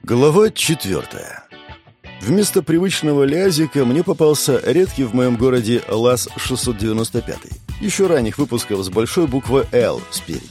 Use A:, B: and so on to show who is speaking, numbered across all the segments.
A: Глава четвертая. Вместо привычного лязика мне попался редкий в моем городе ЛАЗ-695, еще ранних выпусков с большой буквы «Л» спереди.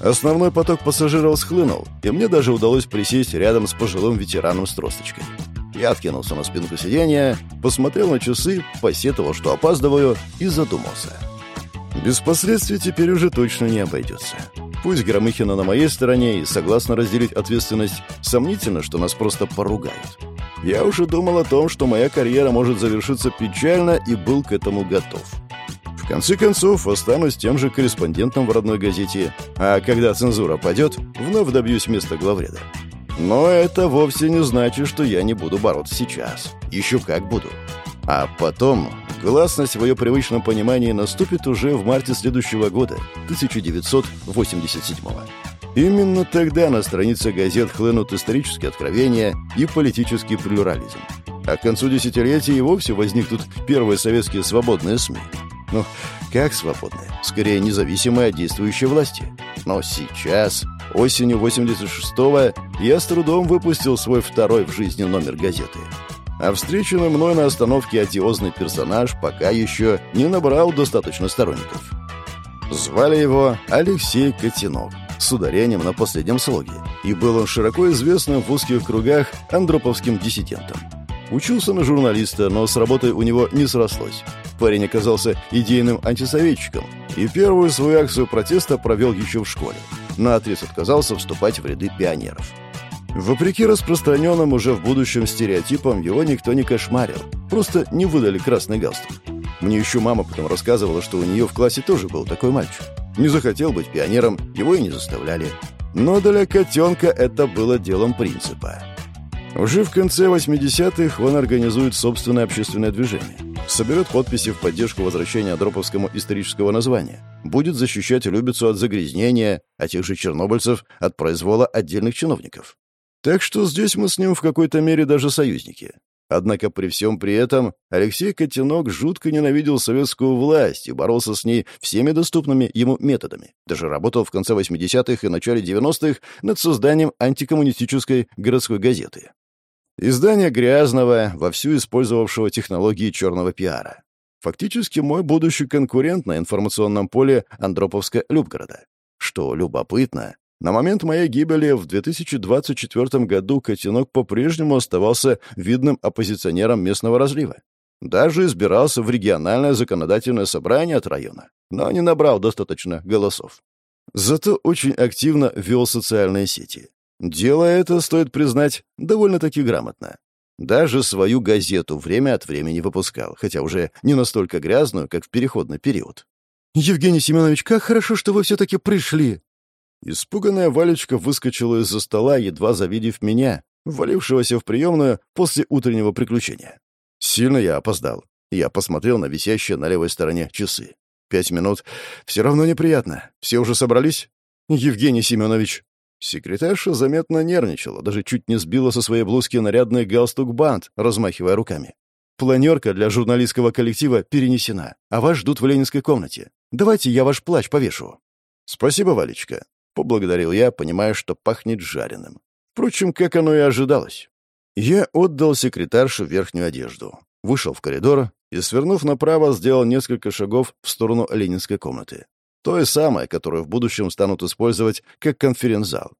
A: Основной поток пассажиров схлынул, и мне даже удалось присесть рядом с пожилым ветераном с тросточкой. Я откинулся на спинку сиденья, посмотрел на часы, посетовал, что опаздываю, и задумался. Без последствий теперь уже точно не обойдется. Пусть Громыхина на моей стороне и согласна разделить ответственность, сомнительно, что нас просто поругают. Я уже думал о том, что моя карьера может завершиться печально, и был к этому готов. В конце концов, останусь тем же корреспондентом в родной газете, а когда цензура падет, вновь добьюсь места главреда. Но это вовсе не значит, что я не буду бороться сейчас. Еще как буду. А потом гласность в ее привычном понимании наступит уже в марте следующего года, 1987 -го. Именно тогда на странице газет хлынут исторические откровения и политический плюрализм. А к концу десятилетия и вовсе возникнут первые советские свободные СМИ. Ну, как свободные? Скорее, независимые от действующей власти. Но сейчас, осенью 86-го, я с трудом выпустил свой второй в жизни номер газеты – а встреченный мной на остановке одиозный персонаж пока еще не набрал достаточно сторонников. Звали его Алексей Котенок с ударением на последнем слоге, и был он широко известным в узких кругах андроповским диссидентом. Учился на журналиста, но с работой у него не срослось. Парень оказался идейным антисоветчиком и первую свою акцию протеста провел еще в школе. Наотрез отказался вступать в ряды пионеров. Вопреки распространенным уже в будущем стереотипам, его никто не кошмарил. Просто не выдали красный галстук. Мне еще мама потом рассказывала, что у нее в классе тоже был такой мальчик. Не захотел быть пионером, его и не заставляли. Но для котенка это было делом принципа. Уже в конце 80-х он организует собственное общественное движение. Соберет подписи в поддержку возвращения Дроповскому исторического названия. Будет защищать Любицу от загрязнения, а тех же чернобыльцев от произвола отдельных чиновников. Так что здесь мы с ним в какой-то мере даже союзники. Однако при всем при этом Алексей Котенок жутко ненавидел советскую власть и боролся с ней всеми доступными ему методами. Даже работал в конце 80-х и начале 90-х над созданием антикоммунистической городской газеты. Издание грязного, вовсю использовавшего технологии черного пиара. Фактически мой будущий конкурент на информационном поле Андроповска-Любгорода. Что любопытно, на момент моей гибели в 2024 году Котенок по-прежнему оставался видным оппозиционером местного разлива. Даже избирался в региональное законодательное собрание от района, но не набрал достаточно голосов. Зато очень активно вел социальные сети. Дело это, стоит признать, довольно-таки грамотно. Даже свою газету время от времени выпускал, хотя уже не настолько грязную, как в переходный период. «Евгений Семенович, как хорошо, что вы все-таки пришли!» Испуганная Валечка выскочила из-за стола, едва завидев меня, ввалившегося в приемную после утреннего приключения. Сильно я опоздал. Я посмотрел на висящие на левой стороне часы. Пять минут. Все равно неприятно. Все уже собрались? Евгений Семенович. Секретарша заметно нервничала, даже чуть не сбила со своей блузки нарядный галстук-бант, размахивая руками. Планерка для журналистского коллектива перенесена, а вас ждут в ленинской комнате. Давайте я ваш плащ повешу. Спасибо, Валечка. Поблагодарил я, понимая, что пахнет жареным. Впрочем, как оно и ожидалось. Я отдал секретаршу верхнюю одежду, вышел в коридор и, свернув направо, сделал несколько шагов в сторону ленинской комнаты. Той самой, которую в будущем станут использовать как конференц-зал.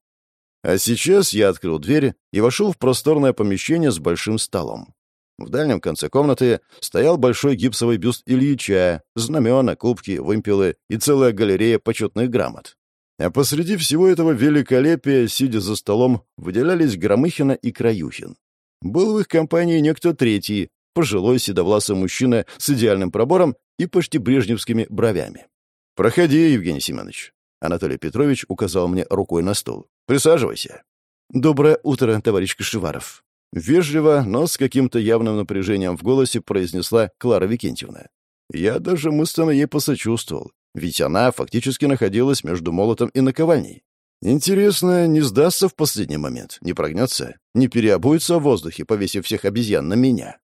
A: А сейчас я открыл дверь и вошел в просторное помещение с большим столом. В дальнем конце комнаты стоял большой гипсовый бюст Ильича, знамена, кубки, вымпелы и целая галерея почетных грамот. А посреди всего этого великолепия, сидя за столом, выделялись Громыхина и Краюхин. Был в их компании некто третий, пожилой седовласый мужчина с идеальным пробором и почти брежневскими бровями. «Проходи, Евгений Семенович». Анатолий Петрович указал мне рукой на стол. «Присаживайся». «Доброе утро, товарищ Кашеваров». Вежливо, но с каким-то явным напряжением в голосе произнесла Клара Викентьевна. Я даже мысленно ей посочувствовал. Ведь она фактически находилась между молотом и наковальней. Интересно, не сдастся в последний момент, не прогнется, не переобуется в воздухе, повесив всех обезьян на меня.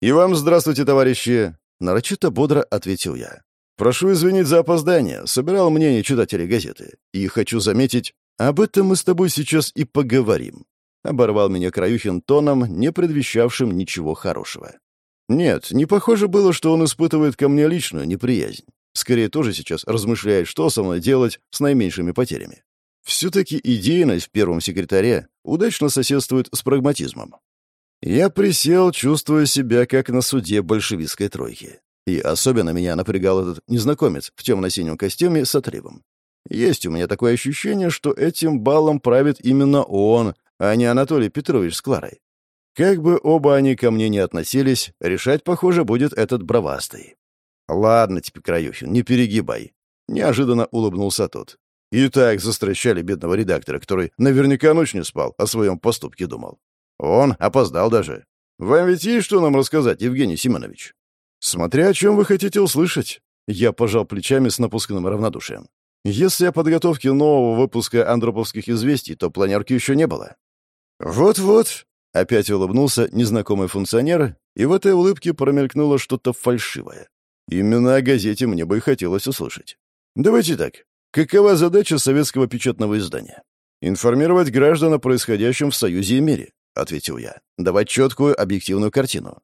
A: «И вам здравствуйте, товарищи!» — нарочито бодро ответил я. «Прошу извинить за опоздание. Собирал мнение читателей газеты. И хочу заметить, об этом мы с тобой сейчас и поговорим». — оборвал меня Краюхин тоном, не предвещавшим ничего хорошего. Нет, не похоже было, что он испытывает ко мне личную неприязнь. Скорее, тоже сейчас размышляет, что со мной делать с наименьшими потерями. Все-таки идейность в первом секретаре удачно соседствует с прагматизмом. Я присел, чувствуя себя как на суде большевистской тройки. И особенно меня напрягал этот незнакомец в темно-синем костюме с отрывом. Есть у меня такое ощущение, что этим балом правит именно он, а не Анатолий Петрович с Кларой. Как бы оба они ко мне не относились, решать, похоже, будет этот бравастый. «Ладно тебе, Краюхин, не перегибай», — неожиданно улыбнулся тот. И так застращали бедного редактора, который наверняка ночь не спал, о своем поступке думал. Он опоздал даже. Вам ведь есть что нам рассказать, Евгений Семенович? Смотря о чем вы хотите услышать. Я пожал плечами с напускным равнодушием. Если о подготовке нового выпуска андроповских известий, то планерки еще не было. Вот-вот, опять улыбнулся незнакомый функционер, и в этой улыбке промелькнуло что-то фальшивое. Именно о газете мне бы и хотелось услышать. Давайте так. Какова задача советского печатного издания? Информировать граждан о происходящем в Союзе и мире, ответил я. Давать четкую, объективную картину.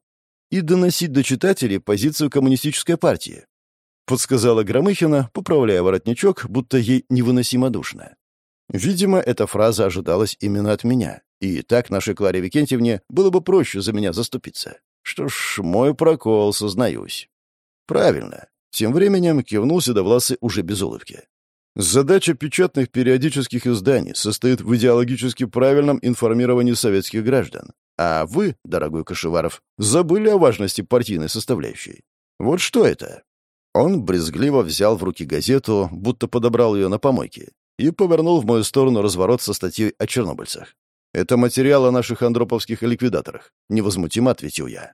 A: И доносить до читателей позицию коммунистической партии. Подсказала Громыхина, поправляя воротничок, будто ей невыносимо душно. Видимо, эта фраза ожидалась именно от меня. И так нашей Кларе Викентьевне было бы проще за меня заступиться. Что ж, мой прокол, сознаюсь. Правильно. Тем временем кивнул Седовласый уже без улыбки. Задача печатных периодических изданий состоит в идеологически правильном информировании советских граждан. А вы, дорогой Кашеваров, забыли о важности партийной составляющей. Вот что это? Он брезгливо взял в руки газету, будто подобрал ее на помойке, и повернул в мою сторону разворот со статьей о чернобыльцах. «Это материал о наших андроповских ликвидаторах», — невозмутимо ответил я.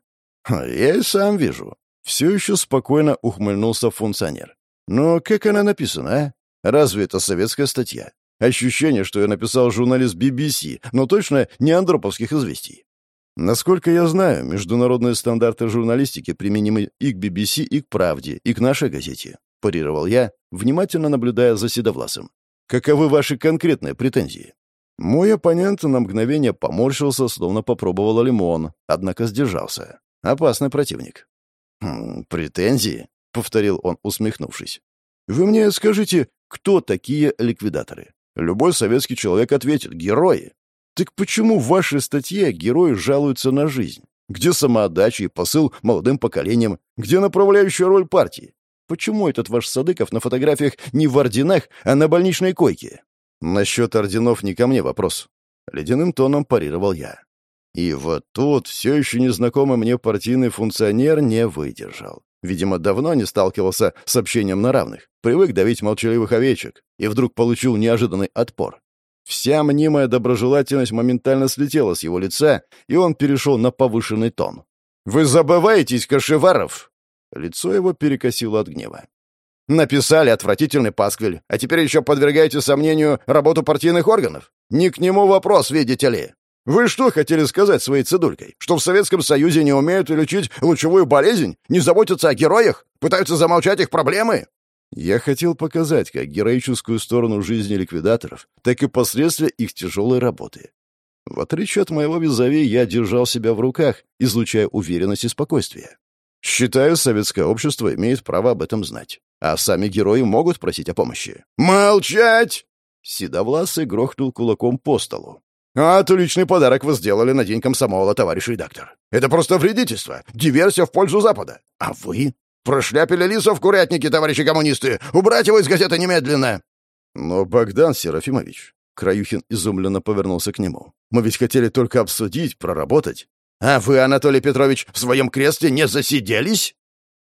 A: «Я и сам вижу. Все еще спокойно ухмыльнулся функционер. «Но как она написана, а? Разве это советская статья? Ощущение, что я написал журналист BBC, но точно не андроповских известий. Насколько я знаю, международные стандарты журналистики применимы и к BBC, и к «Правде», и к нашей газете», — парировал я, внимательно наблюдая за Седовласом. «Каковы ваши конкретные претензии?» Мой оппонент на мгновение поморщился, словно попробовал лимон, однако сдержался. Опасный противник. «Хм, «Претензии?» — повторил он, усмехнувшись. «Вы мне скажите, кто такие ликвидаторы? Любой советский человек ответит — герои. Так почему в вашей статье герои жалуются на жизнь? Где самоотдача и посыл молодым поколениям? Где направляющая роль партии? Почему этот ваш Садыков на фотографиях не в орденах, а на больничной койке? Насчет орденов не ко мне вопрос. Ледяным тоном парировал я. И вот тут все еще незнакомый мне партийный функционер не выдержал. Видимо, давно не сталкивался с общением на равных, привык давить молчаливых овечек, и вдруг получил неожиданный отпор. Вся мнимая доброжелательность моментально слетела с его лица, и он перешел на повышенный тон. «Вы забываетесь, Кашеваров!» Лицо его перекосило от гнева. «Написали отвратительный пасквиль, а теперь еще подвергаете сомнению работу партийных органов? Не к нему вопрос, видите ли!» Вы что хотели сказать своей цедулькой? Что в Советском Союзе не умеют лечить лучевую болезнь? Не заботятся о героях? Пытаются замолчать их проблемы? Я хотел показать как героическую сторону жизни ликвидаторов, так и последствия их тяжелой работы. В отличие от моего визави, я держал себя в руках, излучая уверенность и спокойствие. Считаю, советское общество имеет право об этом знать. А сами герои могут просить о помощи. «Молчать!» Седовласый грохнул кулаком по столу. А «Отличный подарок вы сделали на день комсомола, товарищ редактор. Это просто вредительство, диверсия в пользу Запада. А вы прошляпили лисов в курятнике, товарищи коммунисты. Убрать его из газеты немедленно!» «Но, Богдан Серафимович...» Краюхин изумленно повернулся к нему. «Мы ведь хотели только обсудить, проработать. А вы, Анатолий Петрович, в своем кресле не засиделись?»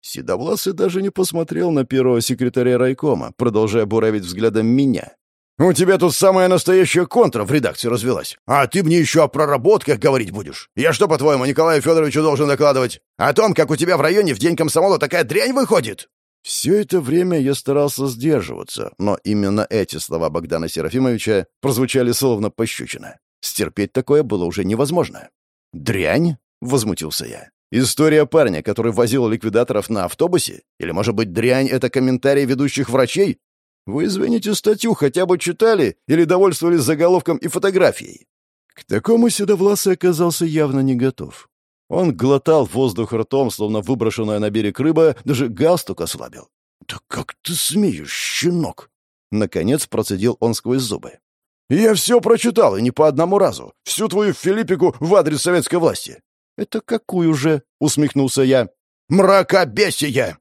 A: Седовласый даже не посмотрел на первого секретаря райкома, продолжая буравить взглядом меня. У тебя тут самая настоящая контра в редакции развелась. А ты мне еще о проработках говорить будешь. Я что, по-твоему, Николаю Федоровичу должен докладывать? О том, как у тебя в районе в день комсомола такая дрянь выходит?» Все это время я старался сдерживаться, но именно эти слова Богдана Серафимовича прозвучали словно пощечина. Стерпеть такое было уже невозможно. «Дрянь?» — возмутился я. «История парня, который возил ликвидаторов на автобусе? Или, может быть, дрянь — это комментарий ведущих врачей? Вы, извините, статью хотя бы читали или довольствовались заголовком и фотографией? К такому Седовласый оказался явно не готов. Он глотал воздух ртом, словно выброшенная на берег рыба, даже галстук ослабил. «Да как ты смеешь, щенок!» Наконец процедил он сквозь зубы. «Я все прочитал, и не по одному разу. Всю твою филиппику в адрес советской власти». «Это какую же?» — усмехнулся я. «Мракобесие!»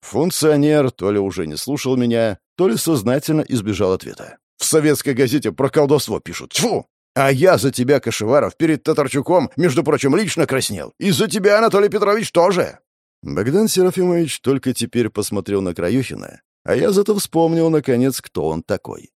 A: Функционер то ли уже не слушал меня, то ли сознательно избежал ответа. «В советской газете про колдовство пишут. Тьфу! А я за тебя, Кашеваров, перед Татарчуком, между прочим, лично краснел. И за тебя, Анатолий Петрович, тоже!» Богдан Серафимович только теперь посмотрел на Краюхина, а я зато вспомнил, наконец, кто он такой.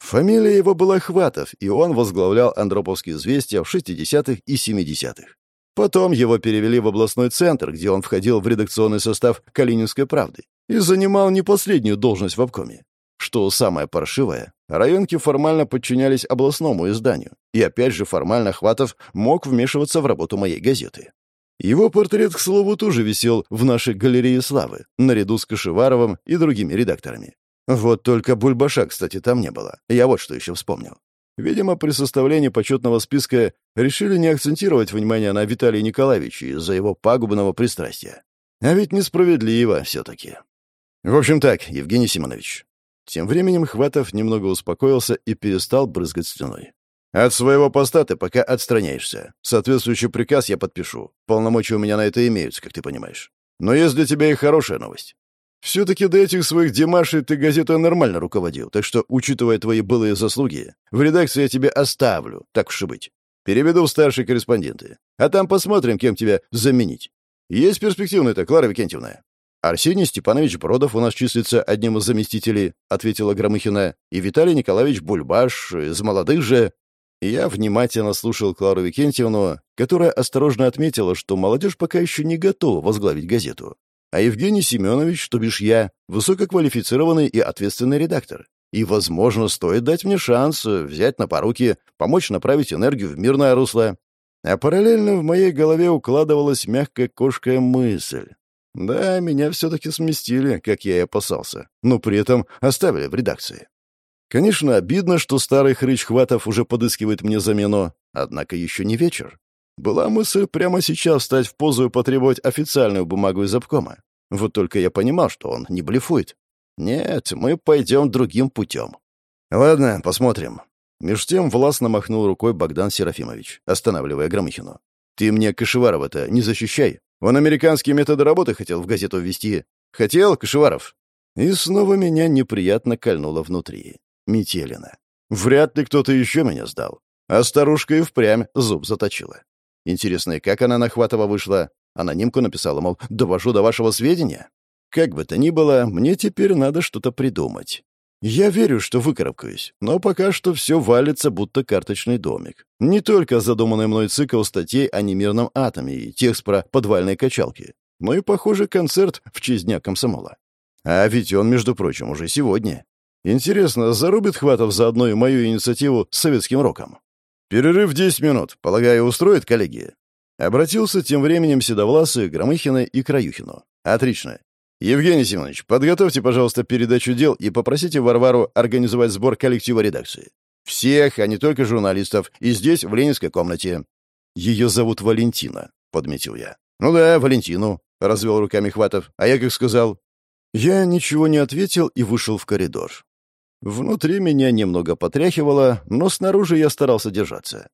A: Фамилия его была Хватов, и он возглавлял Андроповские известия в 60-х и 70-х. Потом его перевели в областной центр, где он входил в редакционный состав «Калининской правды» и занимал не последнюю должность в обкоме. Что самое паршивое, районки формально подчинялись областному изданию, и опять же формально Хватов мог вмешиваться в работу моей газеты. Его портрет, к слову, тоже висел в нашей галерее славы, наряду с Кашеваровым и другими редакторами. Вот только Бульбаша, кстати, там не было. Я вот что еще вспомнил. Видимо, при составлении почетного списка решили не акцентировать внимание на Виталии Николаевиче из-за его пагубного пристрастия. А ведь несправедливо все-таки. В общем так, Евгений Симонович. Тем временем Хватов немного успокоился и перестал брызгать слюной. От своего поста ты пока отстраняешься. Соответствующий приказ я подпишу. Полномочия у меня на это имеются, как ты понимаешь. Но есть для тебя и хорошая новость. Все-таки до этих своих демашей ты газетой нормально руководил, так что, учитывая твои былые заслуги, в редакции я тебе оставлю, так уж и быть. Переведу в старшие корреспонденты. А там посмотрим, кем тебя заменить. Есть перспективная-то, Клара Викентьевна. Арсений Степанович Бродов у нас числится одним из заместителей, ответила Громыхина, и Виталий Николаевич Бульбаш из молодых же. Я внимательно слушал Клару Викентьевну, которая осторожно отметила, что молодежь пока еще не готова возглавить газету. А Евгений Семенович, то бишь я, высококвалифицированный и ответственный редактор. И, возможно, стоит дать мне шанс взять на поруки, помочь направить энергию в мирное русло. А параллельно в моей голове укладывалась мягкая кошкая мысль. Да, меня все-таки сместили, как я и опасался, но при этом оставили в редакции. Конечно, обидно, что старый хрыч Хватов уже подыскивает мне замену, однако еще не вечер. Была мысль прямо сейчас стать в позу и потребовать официальную бумагу из обкома. Вот только я понимал, что он не блефует. Нет, мы пойдем другим путем. Ладно, посмотрим. Меж тем властно махнул рукой Богдан Серафимович, останавливая Громыхину. «Ты мне Кашеварова-то не защищай. Он американские методы работы хотел в газету ввести. Хотел, Кашеваров?» И снова меня неприятно кольнуло внутри. Метелина. Вряд ли кто-то еще меня сдал. А старушка и впрямь зуб заточила. Интересно, и как она на Хватова вышла? Анонимку написала, мол, довожу до вашего сведения. Как бы то ни было, мне теперь надо что-то придумать. Я верю, что выкарабкаюсь, но пока что все валится, будто карточный домик. Не только задуманный мной цикл статей о немирном атоме и текст про подвальные качалки, но и, похоже, концерт в честь Дня комсомола. А ведь он, между прочим, уже сегодня. Интересно, зарубит Хватов заодно и мою инициативу с советским роком? Перерыв 10 минут. Полагаю, устроит коллеги? Обратился тем временем Седовласый, Громыхина и Краюхину. Отлично. Евгений Семенович, подготовьте, пожалуйста, передачу дел и попросите Варвару организовать сбор коллектива редакции. Всех, а не только журналистов, и здесь, в ленинской комнате. Ее зовут Валентина, подметил я. Ну да, Валентину, развел руками Хватов. А я как сказал? Я ничего не ответил и вышел в коридор. Внутри меня немного потряхивало, но снаружи я старался держаться.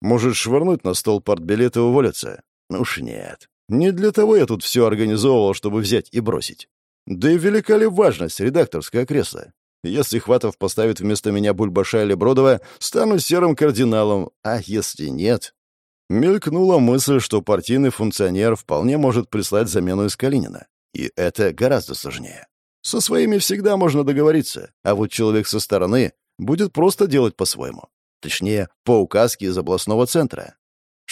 A: Может, швырнуть на стол партбилет и уволиться? Ну уж нет. Не для того я тут все организовывал, чтобы взять и бросить. Да и велика ли важность редакторское кресло? Если Хватов поставит вместо меня Бульбаша или Бродова, стану серым кардиналом, а если нет... Мелькнула мысль, что партийный функционер вполне может прислать замену из Калинина. И это гораздо сложнее. Со своими всегда можно договориться, а вот человек со стороны будет просто делать по-своему. Точнее, по указке из областного центра.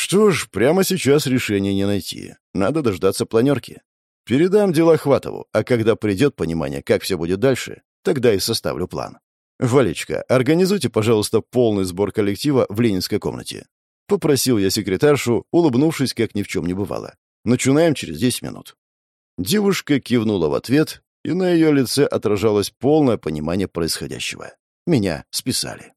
A: Что ж, прямо сейчас решения не найти. Надо дождаться планерки. Передам дела Хватову, а когда придет понимание, как все будет дальше, тогда и составлю план. «Валечка, организуйте, пожалуйста, полный сбор коллектива в ленинской комнате». Попросил я секретаршу, улыбнувшись, как ни в чем не бывало. «Начинаем через 10 минут». Девушка кивнула в ответ и на ее лице отражалось полное понимание происходящего. Меня списали.